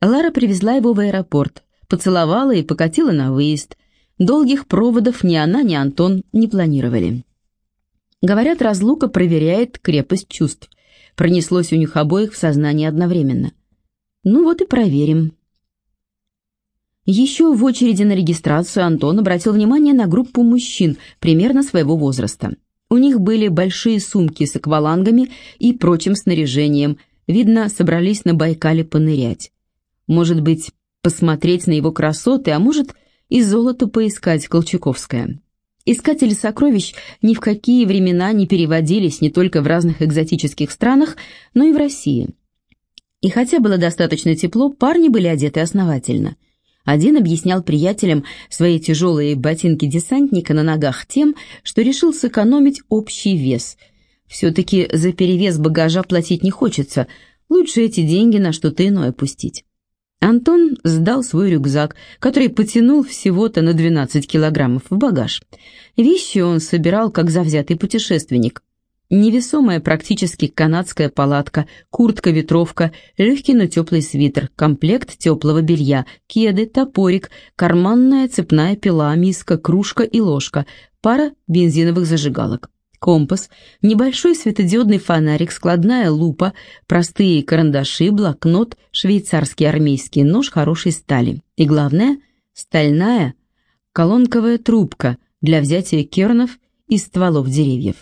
Лара привезла его в аэропорт, поцеловала и покатила на выезд. Долгих проводов ни она, ни Антон не планировали. Говорят, разлука проверяет крепость чувств. Пронеслось у них обоих в сознании одновременно. Ну вот и проверим. Еще в очереди на регистрацию Антон обратил внимание на группу мужчин примерно своего возраста. У них были большие сумки с аквалангами и прочим снаряжением. Видно, собрались на Байкале понырять. Может быть, посмотреть на его красоты, а может и золото поискать Колчаковская. Искатели сокровищ ни в какие времена не переводились не только в разных экзотических странах, но и в России. И хотя было достаточно тепло, парни были одеты основательно. Один объяснял приятелям свои тяжелые ботинки десантника на ногах тем, что решил сэкономить общий вес. Все-таки за перевес багажа платить не хочется, лучше эти деньги на что-то иное пустить. Антон сдал свой рюкзак, который потянул всего-то на 12 килограммов в багаж. Вещи он собирал как завзятый путешественник. Невесомая практически канадская палатка, куртка-ветровка, легкий, но теплый свитер, комплект теплого белья, кеды, топорик, карманная цепная пила, миска, кружка и ложка, пара бензиновых зажигалок компас, небольшой светодиодный фонарик, складная лупа, простые карандаши, блокнот, швейцарский армейский нож хорошей стали. И главное, стальная колонковая трубка для взятия кернов из стволов деревьев.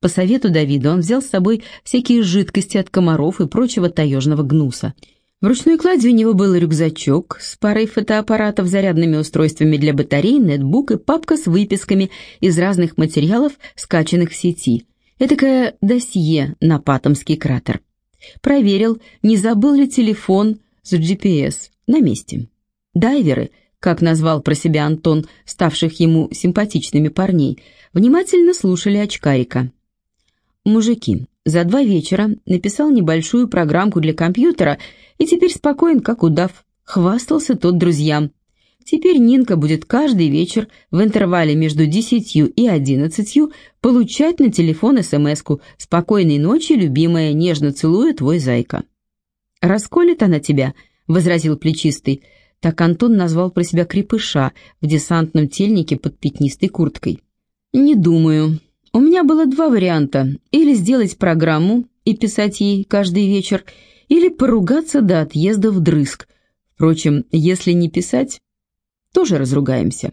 По совету Давида он взял с собой всякие жидкости от комаров и прочего таежного гнуса – в ручной кладе у него был рюкзачок с парой фотоаппаратов, зарядными устройствами для батарей, нетбук и папка с выписками из разных материалов, скачанных в сети. Этакое досье на Патомский кратер. Проверил, не забыл ли телефон с GPS на месте. Дайверы, как назвал про себя Антон, ставших ему симпатичными парней, внимательно слушали очкарика. «Мужики, за два вечера написал небольшую программку для компьютера и теперь спокоен, как удав. Хвастался тот друзьям. Теперь Нинка будет каждый вечер в интервале между десятью и одиннадцатью получать на телефон СМС-ку «Спокойной ночи, любимая, нежно целуя твой зайка». «Расколет она тебя», — возразил плечистый. Так Антон назвал про себя крепыша в десантном тельнике под пятнистой курткой. «Не думаю. У меня было два варианта. Или сделать программу и писать ей каждый вечер, или поругаться до отъезда вдрызг. Впрочем, если не писать, тоже разругаемся.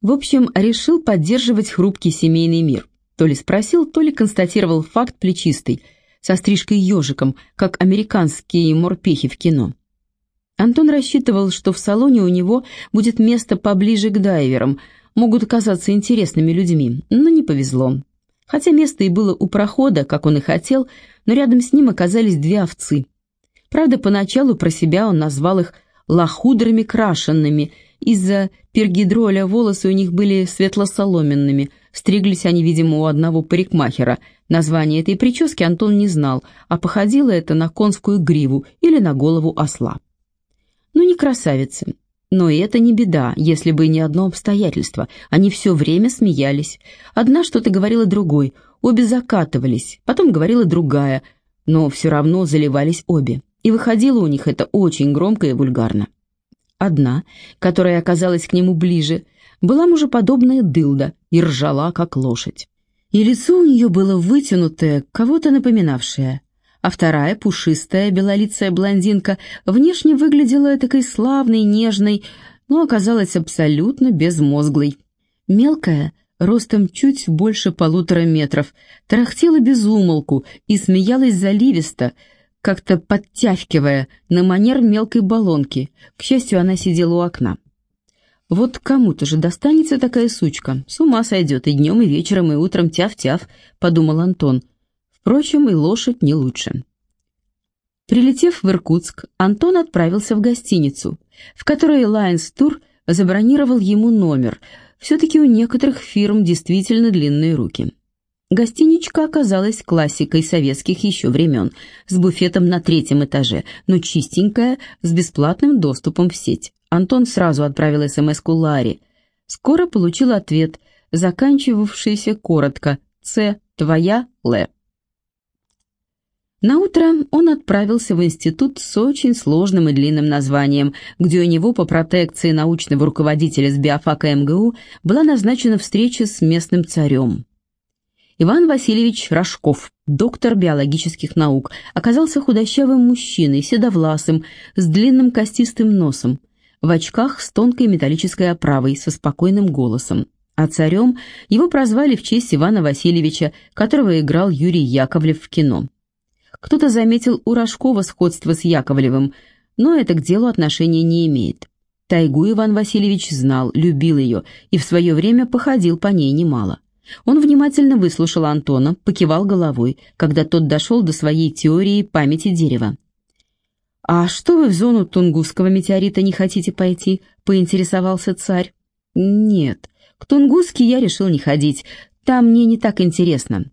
В общем, решил поддерживать хрупкий семейный мир. То ли спросил, то ли констатировал факт плечистый, со стрижкой ежиком, как американские морпехи в кино. Антон рассчитывал, что в салоне у него будет место поближе к дайверам, могут оказаться интересными людьми, но не повезло. Хотя место и было у прохода, как он и хотел, но рядом с ним оказались две овцы. Правда, поначалу про себя он назвал их лохудрами крашенными. Из-за пергидроля волосы у них были светло-соломенными. Стриглись они, видимо, у одного парикмахера. Название этой прически Антон не знал, а походило это на конскую гриву или на голову осла. Ну, не красавицы. Но и это не беда, если бы не одно обстоятельство. Они все время смеялись. Одна что-то говорила другой, обе закатывались, потом говорила другая, но все равно заливались обе. И выходило у них это очень громко и вульгарно. Одна, которая оказалась к нему ближе, была мужеподобная дылда и ржала, как лошадь. И лицо у нее было вытянутое, кого-то напоминавшее а вторая, пушистая, белолицая блондинка, внешне выглядела такой славной, нежной, но оказалась абсолютно безмозглой. Мелкая, ростом чуть больше полутора метров, тарахтела без умолку и смеялась заливисто, как-то подтягивая на манер мелкой баллонки. К счастью, она сидела у окна. Вот кому-то же достанется такая сучка. С ума сойдет и днем, и вечером, и утром тяв-тяв, подумал Антон. Впрочем, и лошадь не лучше. Прилетев в Иркутск, Антон отправился в гостиницу, в которой Lions Tour забронировал ему номер. Все-таки у некоторых фирм действительно длинные руки. Гостиничка оказалась классикой советских еще времен, с буфетом на третьем этаже, но чистенькая, с бесплатным доступом в сеть. Антон сразу отправил СМС-ку Ларе. Скоро получил ответ, заканчивавшийся коротко «Ц. Твоя Л». Наутро он отправился в институт с очень сложным и длинным названием, где у него по протекции научного руководителя с биофака МГУ была назначена встреча с местным царем. Иван Васильевич Рожков, доктор биологических наук, оказался худощавым мужчиной, седовласым, с длинным костистым носом, в очках с тонкой металлической оправой, со спокойным голосом. А царем его прозвали в честь Ивана Васильевича, которого играл Юрий Яковлев в кино. Кто-то заметил у Рожкова сходство с Яковлевым, но это к делу отношения не имеет. Тайгу Иван Васильевич знал, любил ее и в свое время походил по ней немало. Он внимательно выслушал Антона, покивал головой, когда тот дошел до своей теории памяти дерева. «А что вы в зону Тунгусского метеорита не хотите пойти?» — поинтересовался царь. «Нет, к Тунгусски я решил не ходить, там мне не так интересно.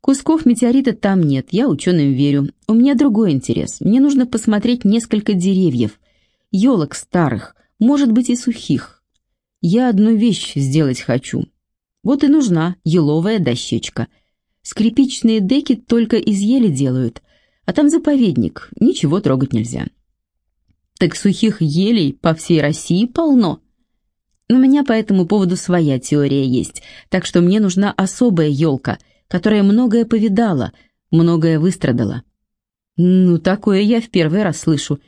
Кусков метеорита там нет, я ученым верю. У меня другой интерес. Мне нужно посмотреть несколько деревьев. Елок старых, может быть и сухих. Я одну вещь сделать хочу. Вот и нужна еловая дощечка. Скрипичные деки только из ели делают, а там заповедник, ничего трогать нельзя. Так сухих елей по всей России полно. У меня по этому поводу своя теория есть, так что мне нужна особая елка — которая многое повидала, многое выстрадала. Ну, такое я в первый раз слышу.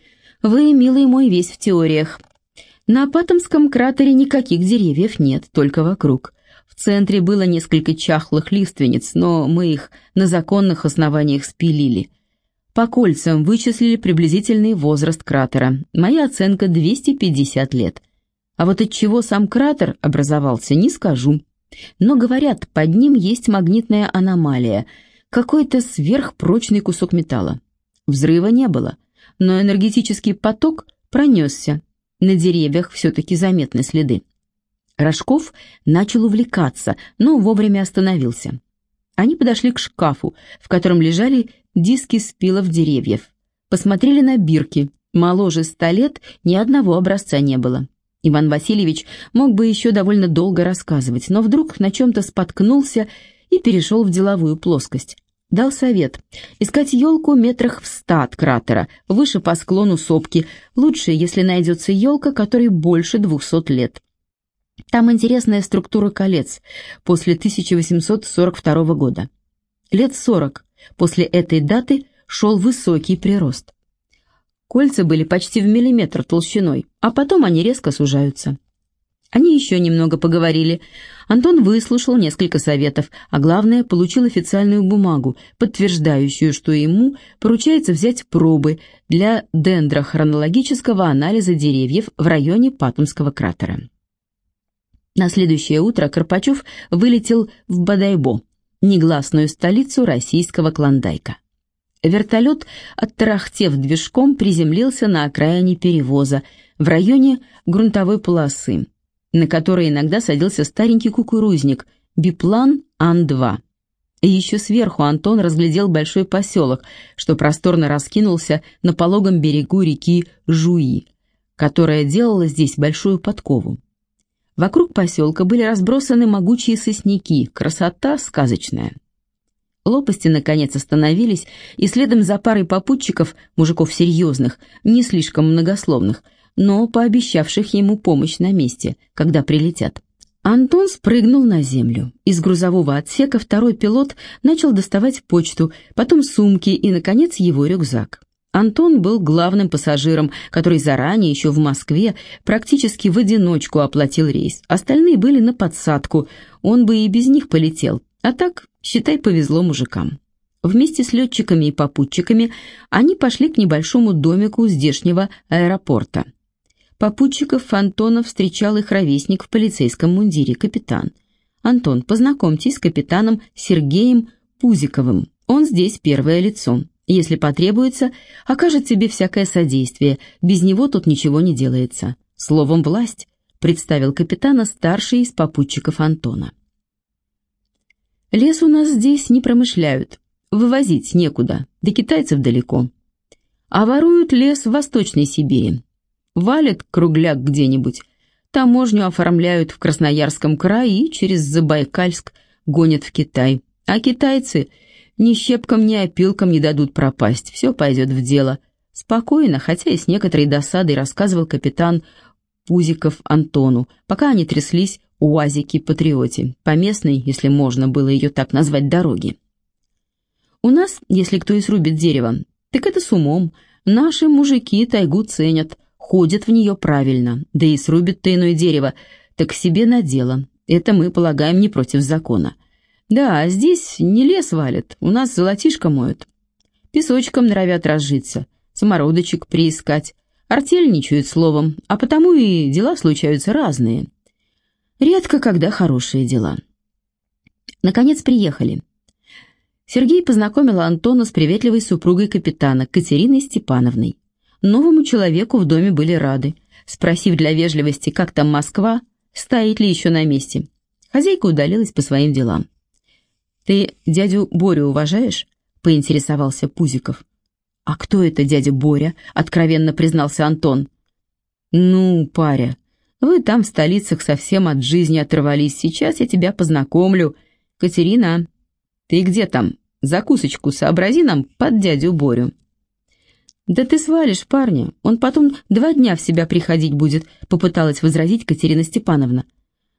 Вы, милый мой, весь в теориях. На Патомском кратере никаких деревьев нет, только вокруг. В центре было несколько чахлых лиственниц, но мы их на законных основаниях спилили. По кольцам вычислили приблизительный возраст кратера. Моя оценка 250 лет. А вот от чего сам кратер образовался, не скажу. Но, говорят, под ним есть магнитная аномалия, какой-то сверхпрочный кусок металла. Взрыва не было, но энергетический поток пронесся. На деревьях все-таки заметны следы. Рожков начал увлекаться, но вовремя остановился. Они подошли к шкафу, в котором лежали диски спилов деревьев. Посмотрели на бирки. Моложе ста лет ни одного образца не было. Иван Васильевич мог бы еще довольно долго рассказывать, но вдруг на чем-то споткнулся и перешел в деловую плоскость. Дал совет искать елку метрах в ста от кратера, выше по склону сопки, лучше, если найдется елка, которой больше двухсот лет. Там интересная структура колец после 1842 года. Лет сорок после этой даты шел высокий прирост. Кольца были почти в миллиметр толщиной, а потом они резко сужаются. Они еще немного поговорили. Антон выслушал несколько советов, а главное, получил официальную бумагу, подтверждающую, что ему поручается взять пробы для дендрохронологического анализа деревьев в районе Патомского кратера. На следующее утро Карпачев вылетел в Бадайбо, негласную столицу российского Клондайка. Вертолет, оттарахтев движком, приземлился на окраине перевоза, в районе грунтовой полосы, на которой иногда садился старенький кукурузник, биплан Ан-2. И еще сверху Антон разглядел большой поселок, что просторно раскинулся на пологом берегу реки Жуи, которая делала здесь большую подкову. Вокруг поселка были разбросаны могучие сосняки, красота сказочная. Лопасти, наконец, остановились, и следом за парой попутчиков, мужиков серьезных, не слишком многословных, но пообещавших ему помощь на месте, когда прилетят. Антон спрыгнул на землю. Из грузового отсека второй пилот начал доставать почту, потом сумки и, наконец, его рюкзак. Антон был главным пассажиром, который заранее, еще в Москве, практически в одиночку оплатил рейс. Остальные были на подсадку, он бы и без них полетел. А так, Считай, повезло мужикам. Вместе с летчиками и попутчиками они пошли к небольшому домику здешнего аэропорта. Попутчиков Антона встречал их ровесник в полицейском мундире, капитан. «Антон, познакомьтесь с капитаном Сергеем Пузиковым. Он здесь первое лицо. Если потребуется, окажет тебе всякое содействие. Без него тут ничего не делается. Словом, власть», — представил капитана старший из попутчиков Антона. Лес у нас здесь не промышляют, вывозить некуда, до китайцев далеко. А воруют лес в Восточной Сибири. Валят кругляк где-нибудь, таможню оформляют в Красноярском крае и через Забайкальск гонят в Китай. А китайцы Ни щепкам, ни опилкам не дадут пропасть, все пойдет в дело. Спокойно, хотя и с некоторой досадой рассказывал капитан Пузиков Антону, пока они тряслись у УАЗики-патриоте, по местной, если можно было ее так назвать, дороге. У нас, если кто и срубит дерево, так это с умом. Наши мужики тайгу ценят, ходят в нее правильно, да и срубит-то иное дерево, так себе на дело. Это мы полагаем не против закона. Да, здесь не лес валят, у нас золотишко моют. Песочком норовят разжиться, самородочек приискать, артельничают словом, а потому и дела случаются разные. Редко, когда хорошие дела. Наконец приехали. Сергей познакомил Антона с приветливой супругой капитана, Катериной Степановной. Новому человеку в доме были рады, спросив для вежливости, как там Москва, стоит ли еще на месте. Хозяйка удалилась по своим делам. «Ты дядю Борю уважаешь?» — поинтересовался Пузиков. «А кто это дядя Боря?» — откровенно признался Антон. «Ну, паря, вы там в столицах совсем от жизни оторвались. Сейчас я тебя познакомлю. Катерина, ты где там? Закусочку сообрази нам под дядю Борю». «Да ты свалишь парня, он потом два дня в себя приходить будет», — попыталась возразить Катерина Степановна.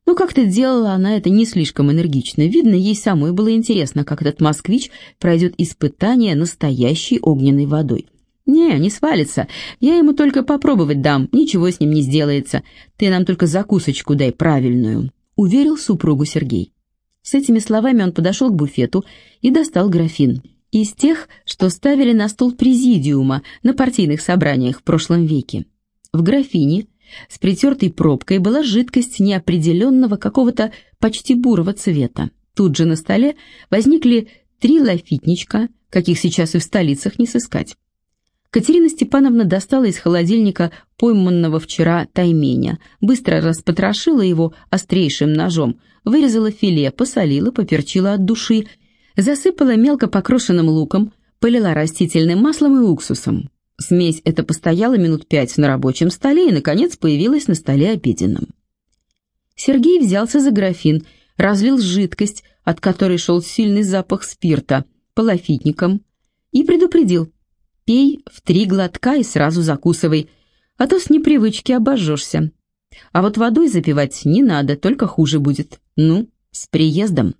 Но как-то делала она это не слишком энергично. Видно, ей самой было интересно, как этот москвич пройдет испытание настоящей огненной водой. «Не, не свалится. Я ему только попробовать дам, ничего с ним не сделается. Ты нам только закусочку дай правильную», — уверил супругу Сергей. С этими словами он подошел к буфету и достал графин. Из тех, что ставили на стол президиума на партийных собраниях в прошлом веке. В графине с притертой пробкой была жидкость неопределенного какого-то почти бурого цвета. Тут же на столе возникли три лафитничка, каких сейчас и в столицах не сыскать. Катерина Степановна достала из холодильника пойманного вчера тайменя, быстро распотрошила его острейшим ножом, вырезала филе, посолила, поперчила от души, засыпала мелко покрошенным луком, полила растительным маслом и уксусом. Смесь эта постояла минут пять на рабочем столе и, наконец, появилась на столе обеденном. Сергей взялся за графин, разлил жидкость, от которой шел сильный запах спирта, полофитником, и предупредил Пей в три глотка и сразу закусывай, а то с непривычки обожжешься. А вот водой запивать не надо, только хуже будет. Ну, с приездом.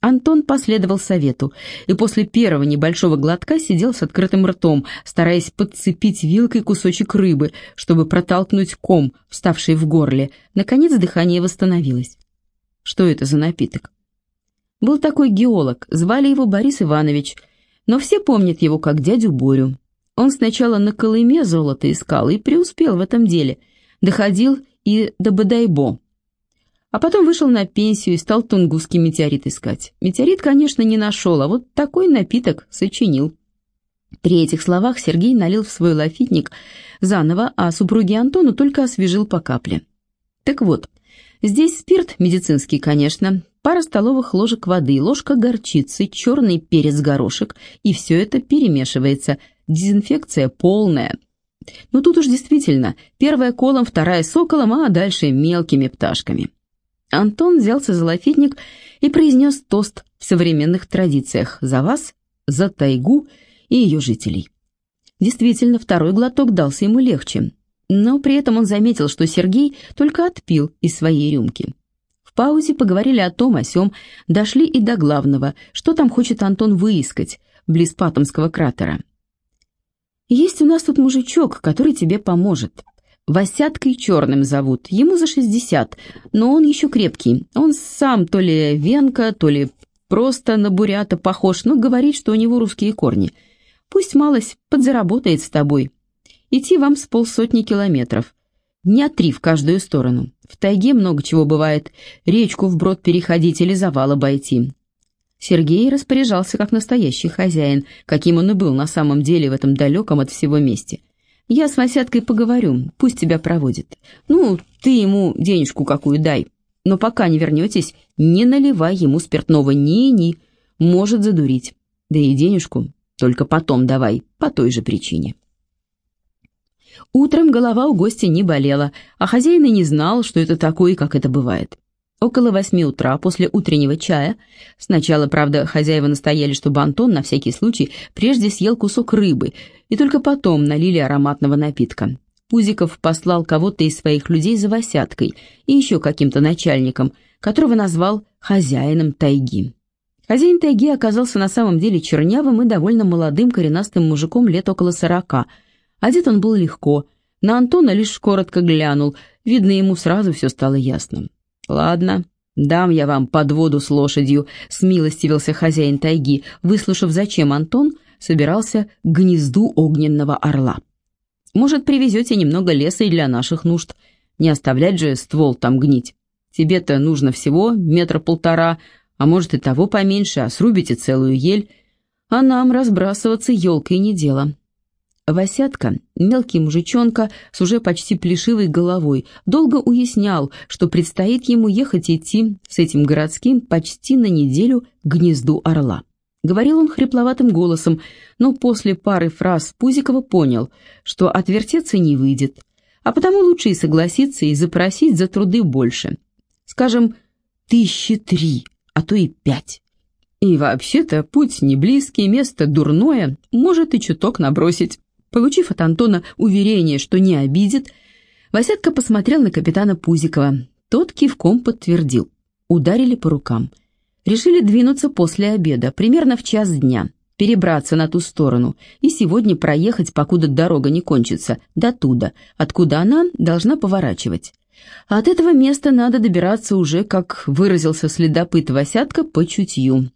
Антон последовал совету и после первого небольшого глотка сидел с открытым ртом, стараясь подцепить вилкой кусочек рыбы, чтобы протолкнуть ком, вставший в горле. Наконец дыхание восстановилось. Что это за напиток? Был такой геолог, звали его Борис Иванович – но все помнят его как дядю Борю. Он сначала на Колыме золото искал и преуспел в этом деле, доходил и до Бадайбо. А потом вышел на пенсию и стал тунгусский метеорит искать. Метеорит, конечно, не нашел, а вот такой напиток сочинил. При этих словах Сергей налил в свой лафитник заново, а супруге Антону только освежил по капле. Так вот, здесь спирт медицинский, конечно, пара столовых ложек воды, ложка горчицы, черный перец-горошек, и все это перемешивается. Дезинфекция полная. Ну тут уж действительно, первая колом, вторая соколом, а дальше мелкими пташками. Антон взялся за лафитник и произнес тост в современных традициях «За вас, за тайгу и ее жителей». Действительно, второй глоток дался ему легче, но при этом он заметил, что Сергей только отпил из своей рюмки. Паузе поговорили о том, о сём, дошли и до главного, что там хочет Антон выискать, близ Патомского кратера. «Есть у нас тут мужичок, который тебе поможет. Васяткой черным зовут, ему за шестьдесят, но он еще крепкий. Он сам то ли венка, то ли просто на бурята похож, но говорит, что у него русские корни. Пусть малость подзаработает с тобой. Идти вам с полсотни километров. Дня три в каждую сторону. В тайге много чего бывает. Речку вброд переходить или завал обойти. Сергей распоряжался как настоящий хозяин, каким он и был на самом деле в этом далеком от всего месте. «Я с Васяткой поговорю, пусть тебя проводит. Ну, ты ему денежку какую дай. Но пока не вернетесь, не наливай ему спиртного ни-ни, может задурить. Да и денежку только потом давай, по той же причине». Утром голова у гостя не болела, а хозяин и не знал, что это такое и как это бывает. Около восьми утра, после утреннего чая, сначала, правда, хозяева настояли, чтобы Антон на всякий случай прежде съел кусок рыбы, и только потом налили ароматного напитка. Пузиков послал кого-то из своих людей за Васяткой и еще каким-то начальником, которого назвал хозяином тайги. Хозяин тайги оказался на самом деле чернявым и довольно молодым коренастым мужиком лет около сорока. Одет он был легко, на Антона лишь коротко глянул, видно, ему сразу все стало ясно. «Ладно, дам я вам подводу с лошадью», — смилостивился хозяин тайги, выслушав, зачем Антон собирался к гнезду огненного орла. «Может, привезете немного леса и для наших нужд. Не оставлять же ствол там гнить. Тебе-то нужно всего метра полтора, а может и того поменьше, а срубите целую ель. А нам разбрасываться елкой не дело. Васятка, мелкий мужичонка с уже почти плешивой головой, долго уяснял, что предстоит ему ехать идти с этим городским почти на неделю к гнезду орла. Говорил он хрипловатым голосом, но после пары фраз Пузикова понял, что отвертеться не выйдет, а потому лучше и согласиться и запросить за труды больше. Скажем, тысячи три, а то и пять. И вообще-то путь не близкий, место дурное, может и чуток набросить. Получив от Антона уверение, что не обидит, Васятка посмотрел на капитана Пузикова. Тот кивком подтвердил. Ударили по рукам. Решили двинуться после обеда, примерно в час дня, перебраться на ту сторону и сегодня проехать, покуда дорога не кончится, до туда, откуда она должна поворачивать. А от этого места надо добираться уже, как выразился следопыт Васятка, по чутью.